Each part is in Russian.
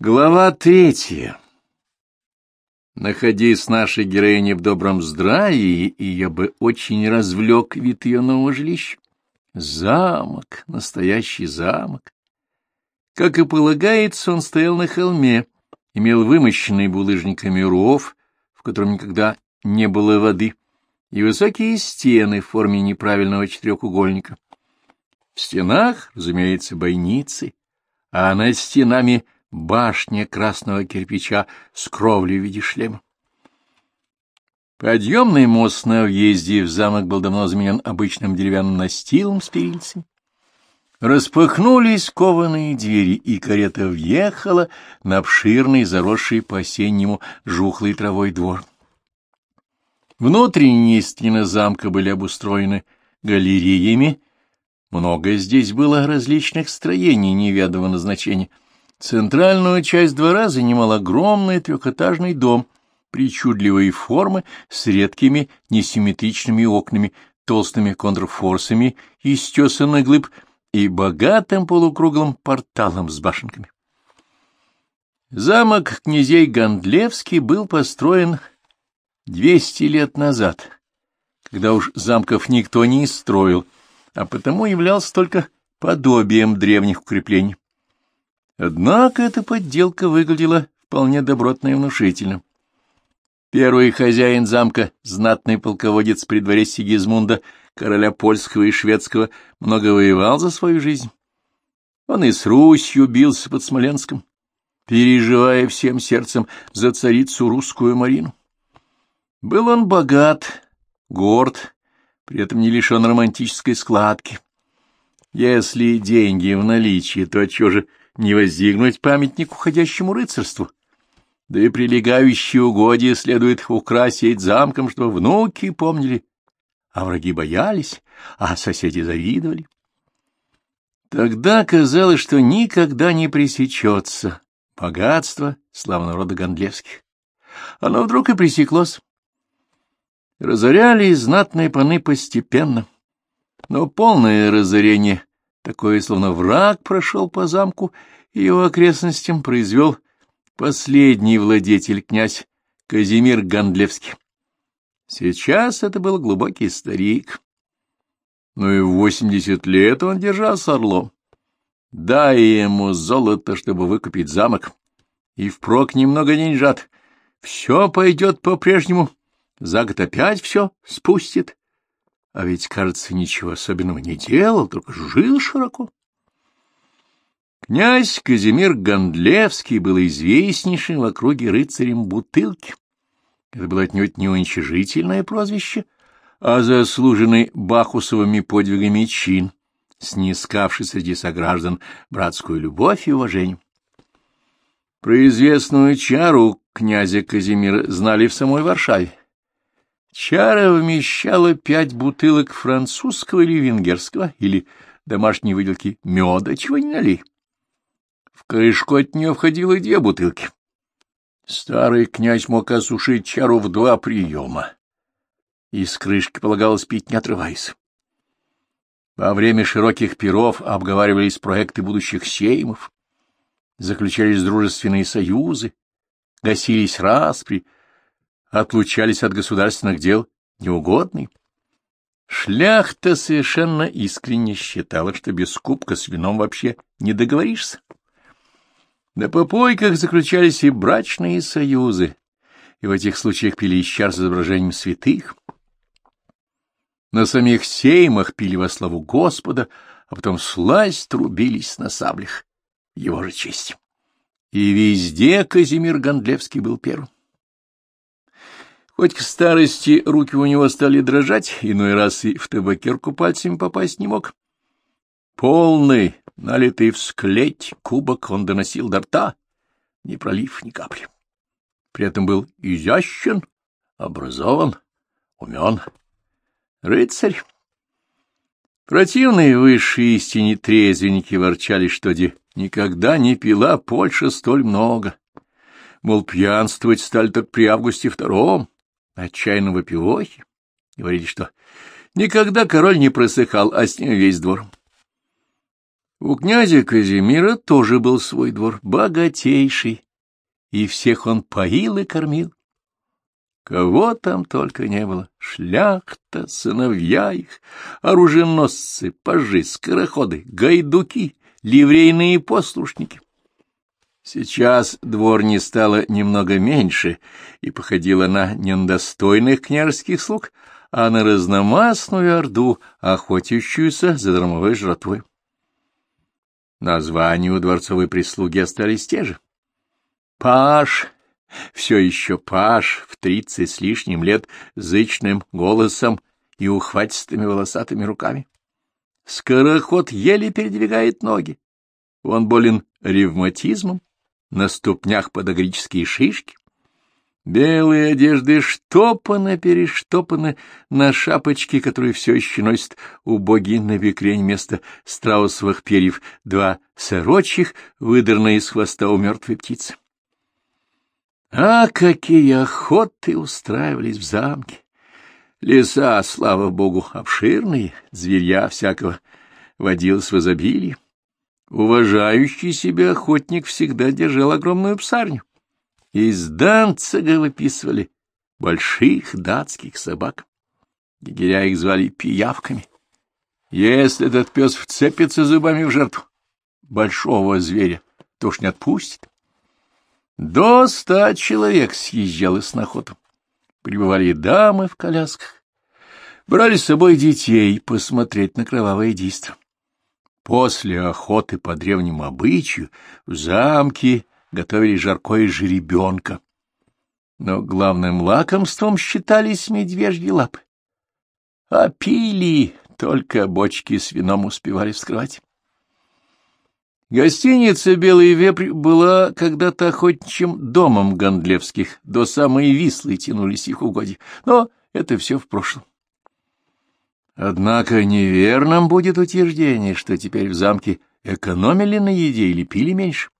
Глава третья. Находясь нашей героине в добром здравии, и я бы очень развлек вид ее нового жилища. Замок, настоящий замок. Как и полагается, он стоял на холме, имел вымощенный булыжниками ров, в котором никогда не было воды, и высокие стены в форме неправильного четырехугольника. В стенах, разумеется, бойницы, а над стенами — башня красного кирпича с кровлей в виде шлема. Подъемный мост на въезде в замок был давно заменен обычным деревянным настилом с перильцами. Распахнулись кованые двери, и карета въехала на обширный, заросший по-осеннему жухлой травой двор. Внутренние стены замка были обустроены галереями. Много здесь было различных строений неведомого назначения — Центральную часть двора занимал огромный трехэтажный дом причудливой формы с редкими несимметричными окнами, толстыми контрфорсами из тесанных глыб и богатым полукруглым порталом с башенками. Замок князей Гондлевский был построен двести лет назад, когда уж замков никто не строил, а потому являлся только подобием древних укреплений. Однако эта подделка выглядела вполне добротно и внушительно. Первый хозяин замка, знатный полководец при дворе Сигизмунда, короля польского и шведского, много воевал за свою жизнь. Он и с Русью бился под Смоленском, переживая всем сердцем за царицу русскую Марину. Был он богат, горд, при этом не лишен романтической складки. Если деньги в наличии, то чего же не воздвигнуть памятник уходящему рыцарству. Да и прилегающие угодья следует украсить замком, чтобы внуки помнили, а враги боялись, а соседи завидовали. Тогда казалось, что никогда не пресечется богатство славного рода Гондлевских. Оно вдруг и пресеклось. Разорялись знатные паны постепенно, но полное разорение Такое, словно враг прошел по замку и его окрестностям, произвел последний владетель, князь Казимир Гандлевский. Сейчас это был глубокий старик. Но и в восемьдесят лет он держался орлом. Дай ему золото, чтобы выкупить замок, и впрок немного деньжат. Все пойдет по-прежнему. За год опять все спустит а ведь, кажется, ничего особенного не делал, только жил широко. Князь Казимир Гондлевский был известнейшим в округе рыцарем Бутылки. Это было отнюдь не уничижительное прозвище, а заслуженный Бахусовыми подвигами чин, снискавший среди сограждан братскую любовь и уважение. Про известную чару князя Казимира знали в самой Варшаве. Чара вмещала пять бутылок французского или венгерского, или домашней выделки меда, чего не налей. В крышку от нее входило две бутылки. Старый князь мог осушить чару в два приема. Из крышки полагалось пить, не отрываясь. Во время широких перов обговаривались проекты будущих сеймов, заключались дружественные союзы, гасились распри, отлучались от государственных дел неугодный. Шляхта совершенно искренне считала, что без кубка с вином вообще не договоришься. На попойках заключались и брачные союзы, и в этих случаях пили из чар с изображением святых. На самих сеймах пили во славу Господа, а потом сласть трубились на саблях его же честь. И везде Казимир Гондлевский был первым. Хоть к старости руки у него стали дрожать, иной раз и в табакерку пальцами попасть не мог. Полный, налитый в склеть, кубок он доносил до рта, не пролив ни капли. При этом был изящен, образован, умен. Рыцарь. Противные высшие истине трезвенники ворчали, что де никогда не пила Польша столь много. Мол, пьянствовать стали так при августе втором отчаянно выпивохи, говорили, что никогда король не просыхал, а с ним весь двор. У князя Казимира тоже был свой двор, богатейший, и всех он поил и кормил. Кого там только не было — шляхта, сыновья их, оруженосцы, пажи, скороходы, гайдуки, ливрейные послушники. Сейчас двор не стало немного меньше и походила на недостойных княжеских слуг, а на разномастную орду, охотящуюся за дармовой жратвой. Названия у дворцовой прислуги остались те же. Паш, все еще паш, в тридцать с лишним лет, зычным голосом и ухватистыми волосатыми руками. Скороход еле передвигает ноги. Он болен ревматизмом, на ступнях подогрические шишки. Белые одежды штопаны-перештопаны на шапочке, которую все еще носит убогий на бекрень вместо страусовых перьев два сорочьих, выдранные из хвоста у мертвой птицы. А какие охоты устраивались в замке! Леса, слава богу, обширные, зверья всякого водилось в изобилии. Уважающий себя охотник всегда держал огромную псарню. Из Данцига выписывали больших датских собак. Егеря их звали пиявками. Если этот пес вцепится зубами в жертву большого зверя, то уж не отпустит. До ста человек съезжалось на охоту. Прибывали дамы в колясках. Брали с собой детей посмотреть на кровавое действо. После охоты по древнему обычаю в замке готовили жаркое жеребенка. Но главным лакомством считались медвежьи лапы. А пили, только бочки с вином успевали вскрывать. Гостиница «Белый вепрь» была когда-то охотничьим домом Гондлевских, до самой Вислы тянулись их угодья, но это все в прошлом. Однако неверным будет утверждение, что теперь в замке экономили на еде или пили меньше.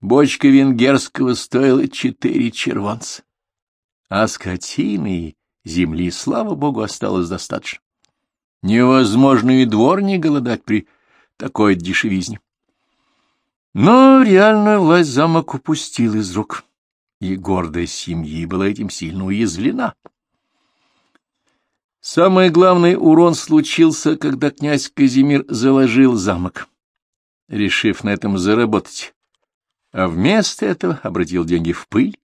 Бочка венгерского стоила четыре червонца, а скотины земли, слава богу, осталось достаточно. Невозможно и двор не голодать при такой дешевизне. Но реальную власть замок упустил из рук, и гордость семьи была этим сильно уязвлена. Самый главный урон случился, когда князь Казимир заложил замок, решив на этом заработать, а вместо этого обратил деньги в пыль,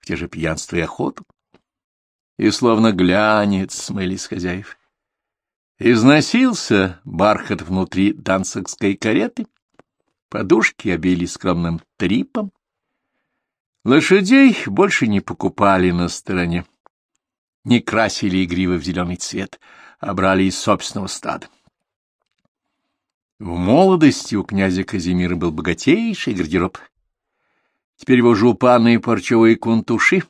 в те же пьянство и охоту, и словно глянец смыли с хозяев. Износился бархат внутри данцикской кареты, подушки обили скромным трипом. Лошадей больше не покупали на стороне, не красили игривы в зеленый цвет, а брали из собственного стада. В молодости у князя Казимира был богатейший гардероб. Теперь его жупаны и парчевые кунтуши,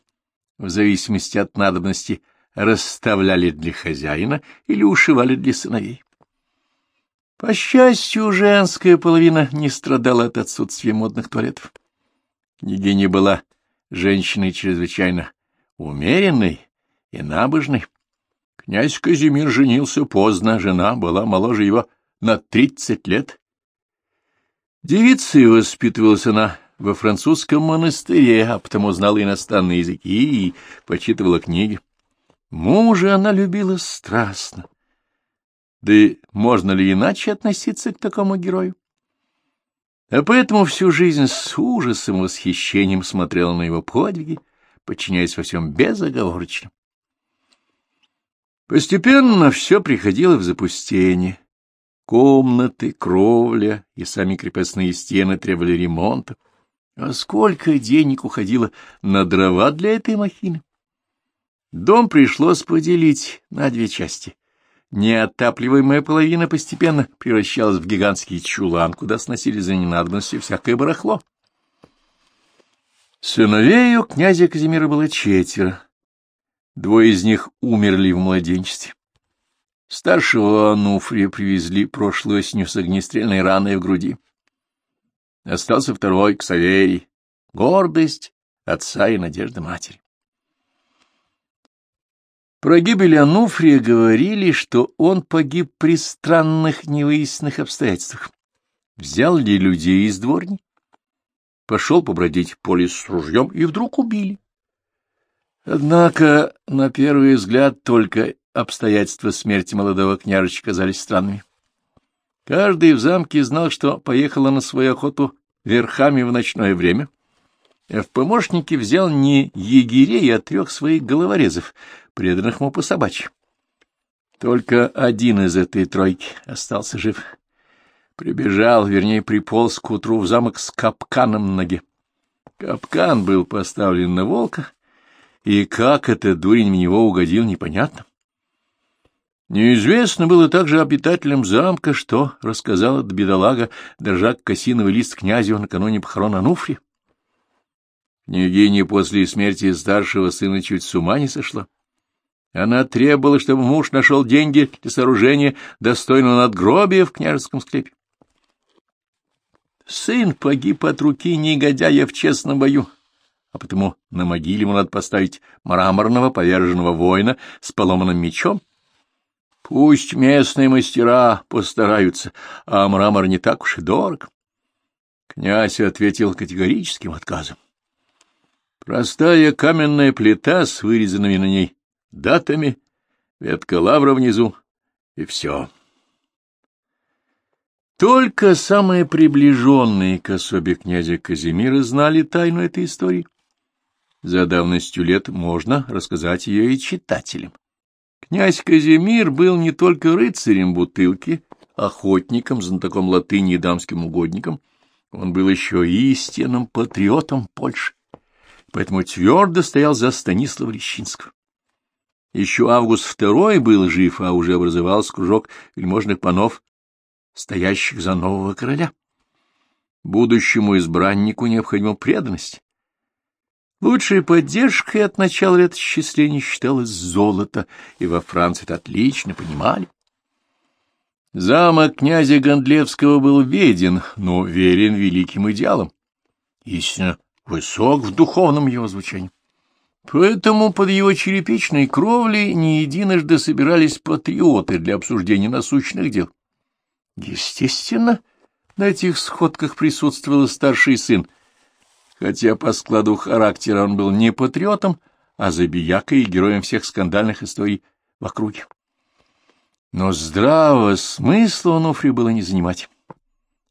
в зависимости от надобности, расставляли для хозяина или ушивали для сыновей. По счастью, женская половина не страдала от отсутствия модных туалетов. Княгиня была женщиной чрезвычайно умеренной и набожной. Князь Казимир женился поздно, жена была моложе его на тридцать лет. Девицей воспитывалась она во французском монастыре, а потому знала иностранные языки и почитывала книги. Мужа она любила страстно, да и можно ли иначе относиться к такому герою? А поэтому всю жизнь с ужасом и восхищением смотрела на его подвиги, подчиняясь во всем безоговорочно. Постепенно все приходило в запустение. Комнаты, кровля и сами крепостные стены требовали ремонта. А сколько денег уходило на дрова для этой махины? Дом пришлось поделить на две части — Неотапливаемая половина постепенно превращалась в гигантский чулан, куда сносили за ненадобностью всякое барахло. Сыновей у князя Казимира было четверо. Двое из них умерли в младенчестве. Старшего Ануфрия привезли прошлой осенью с огнестрельной раной в груди. Остался второй, Ксаверий, гордость отца и надежда матери. Про гибель Ануфрия говорили, что он погиб при странных невыясненных обстоятельствах. взял ли людей из дворни, пошел побродить по лесу с ружьем и вдруг убили. Однако, на первый взгляд, только обстоятельства смерти молодого княжича казались странными. Каждый в замке знал, что поехала на свою охоту верхами в ночное время, а в помощники взял не егерей, а трех своих головорезов, преданных ему по собачьи. Только один из этой тройки остался жив. Прибежал, вернее, приполз к утру в замок с капканом на ноге. Капкан был поставлен на волка, и как этот дурень в него угодил, непонятно. Неизвестно было также обитателям замка, что рассказал этот бедолага, держа косиновый лист князю накануне похорон Ануфри. Княгиня после смерти старшего сына чуть с ума не сошла. Она требовала, чтобы муж нашел деньги для сооружения достойного надгробия в княжеском склепе. Сын погиб от руки негодяя в честном бою, а потому на могиле ему надо поставить мраморного поверженного воина с поломанным мечом, Пусть местные мастера постараются, а мрамор не так уж и дорог. Князь ответил категорическим отказом. Простая каменная плита с вырезанными на ней датами, ветка лавра внизу, и все. Только самые приближенные к особе князя Казимира знали тайну этой истории. За давностью лет можно рассказать ее и читателям. Князь Казимир был не только рыцарем бутылки, охотником, знатоком латыни и дамским угодником, он был еще истинным патриотом Польши, поэтому твердо стоял за Станислава Лещинского. Еще Август II был жив, а уже образовался кружок вельможных панов, стоящих за нового короля. Будущему избраннику необходима преданность, Лучшей поддержкой от начала летосчисления считалось золото, и во Франции это отлично понимали. Замок князя Гондлевского был беден, но верен великим идеалам. Истинно, высок в духовном его звучании. Поэтому под его черепичной кровлей не единожды собирались патриоты для обсуждения насущных дел. Естественно, на этих сходках присутствовал старший сын, хотя по складу характера он был не патриотом, а забиякой и героем всех скандальных историй в округе. Но здравого смысла у Нуфри было не занимать,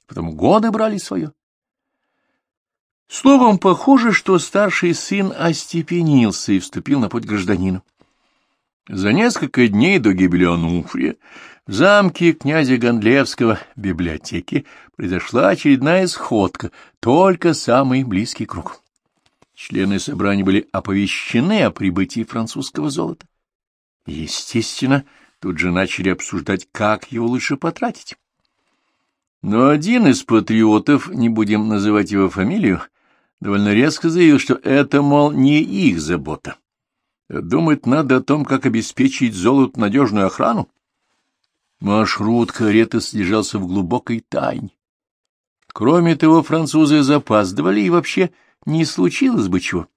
потому годы брали свое. Словом, похоже, что старший сын остепенился и вступил на путь гражданина. За несколько дней до гибели Ануфрия замке князя Гондлевского библиотеки произошла очередная сходка, только самый близкий круг. Члены собрания были оповещены о прибытии французского золота. Естественно, тут же начали обсуждать, как его лучше потратить. Но один из патриотов, не будем называть его фамилию, довольно резко заявил, что это, мол, не их забота. Думать надо о том, как обеспечить золоту надежную охрану. Маршрут кареты содержался в глубокой тайне. Кроме того, французы запаздывали, и вообще не случилось бы чего.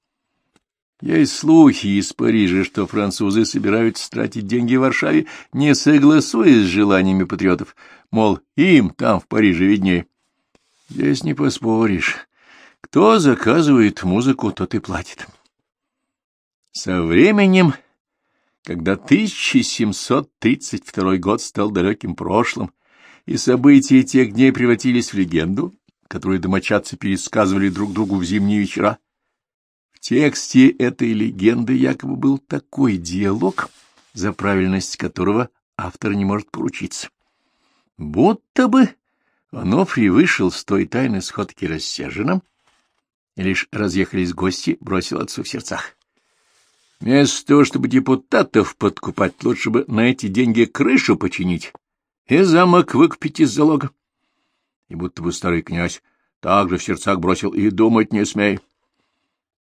Есть слухи из Парижа, что французы собираются тратить деньги в Варшаве, не согласуясь с желаниями патриотов, мол, им там в Париже виднее. Здесь не поспоришь. Кто заказывает музыку, тот и платит. Со временем, когда 1732 год стал далеким прошлым, и события тех дней превратились в легенду, которую домочадцы пересказывали друг другу в зимние вечера, в тексте этой легенды якобы был такой диалог, за правильность которого автор не может поручиться. Будто бы Онофрий вышел с той тайной сходки рассерженным, и лишь разъехались гости, бросил отцу в сердцах. Вместо того, чтобы депутатов подкупать, лучше бы на эти деньги крышу починить и замок выкупить из залога. И будто бы старый князь также в сердцах бросил и думать не смей.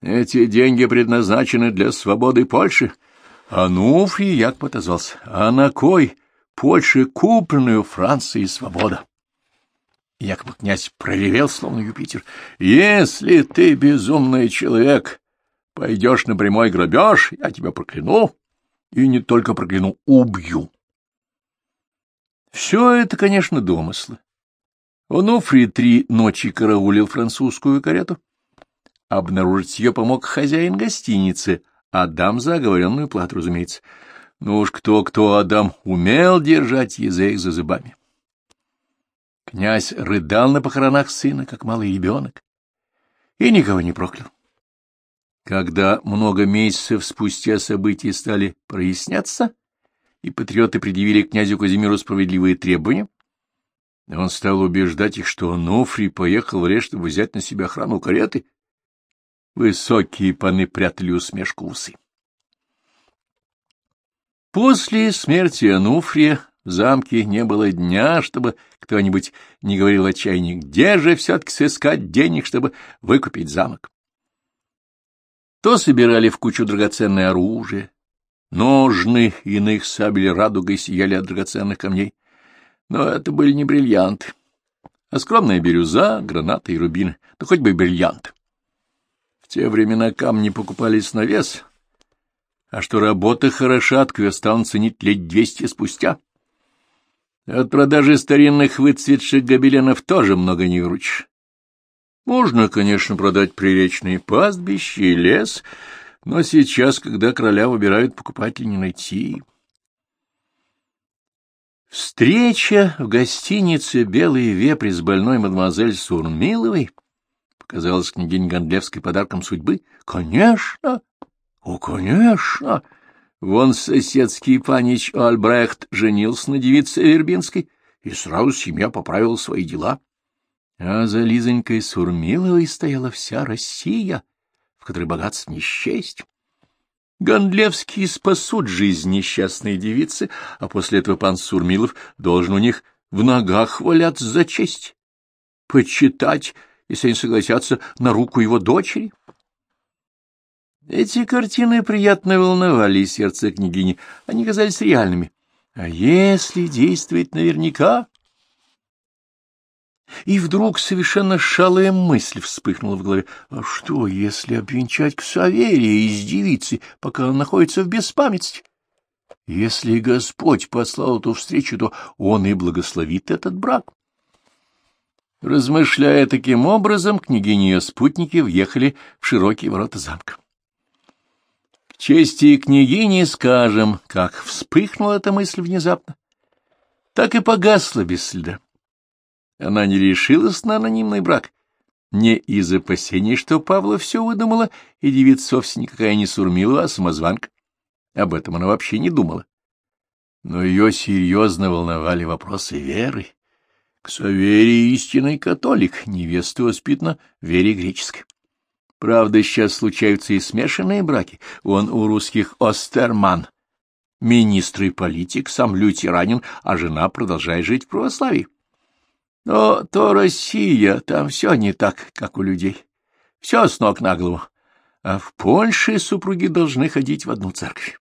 Эти деньги предназначены для свободы Польши. А ну, як отозвался. А на кой Польше купленную Францией свобода? Якобы князь проревел, словно Юпитер. Если ты безумный человек, Пойдешь на прямой грабеж, я тебя прокляну. И не только прокляну, убью. Все это, конечно, домыслы. Онуфрий три ночи караулил французскую карету. Обнаружить ее помог хозяин гостиницы, Адам за оговоренную плату, разумеется. Ну уж кто-кто, Адам умел держать язык за зубами. Князь рыдал на похоронах сына, как малый ребенок, и никого не проклял. Когда много месяцев спустя события стали проясняться, и патриоты предъявили князю Казимиру справедливые требования, он стал убеждать их, что Онуфрий поехал в Реш, чтобы взять на себя охрану кареты. Высокие паны прятали усмешку усы. После смерти Ануфрия в замке не было дня, чтобы кто-нибудь не говорил отчаянии, где же все-таки сыскать денег, чтобы выкупить замок. То собирали в кучу драгоценное оружие, ножны иных сабель радугой сияли от драгоценных камней, но это были не бриллианты, а скромная бирюза, гранаты и рубины, да хоть бы бриллиант. В те времена камни покупались на вес — а что работа хороша, ее станут ценить лет двести спустя. От продажи старинных выцветших гобеленов тоже много не выручишь. Можно, конечно, продать приречные пастбища и лес, но сейчас, когда короля выбирают, покупателей не найти. Встреча в гостинице «Белый вепрь» с больной мадемуазель Сурмиловой показалась княгине Гондлевской подарком судьбы. Конечно, о, конечно! Вон соседский панич Альбрехт женился на девице Вербинской, и сразу семья поправила свои дела. А за Лизонькой Сурмиловой стояла вся Россия, в которой богатств не счесть. Гондлевские спасут жизнь несчастной девицы, а после этого пан Сурмилов должен у них в ногах валяться за честь, почитать, если они согласятся на руку его дочери. Эти картины приятно волновали сердце княгини, они казались реальными. А если действовать наверняка? И вдруг совершенно шалая мысль вспыхнула в голове. А что, если обвенчать к Саверии из девицы, пока он находится в беспамятстве? Если Господь послал эту встречу, то Он и благословит этот брак. Размышляя таким образом, княгиня и спутники въехали в широкие ворота замка чести княгини скажем, как вспыхнула эта мысль внезапно, так и погасла без следа. Она не решилась на анонимный брак, не из опасений, что Павла все выдумала, и девица вовсе никакая не Сурмилова, а самозванка. Об этом она вообще не думала. Но ее серьезно волновали вопросы веры. К Саверии истинный католик, невеста воспитана вере греческой. Правда, сейчас случаются и смешанные браки. Он у русских Остерман, министр и политик, сам лютеранин, а жена продолжает жить в православии. Но то Россия, там все не так, как у людей. Все с ног на голову. А в Польше супруги должны ходить в одну церковь.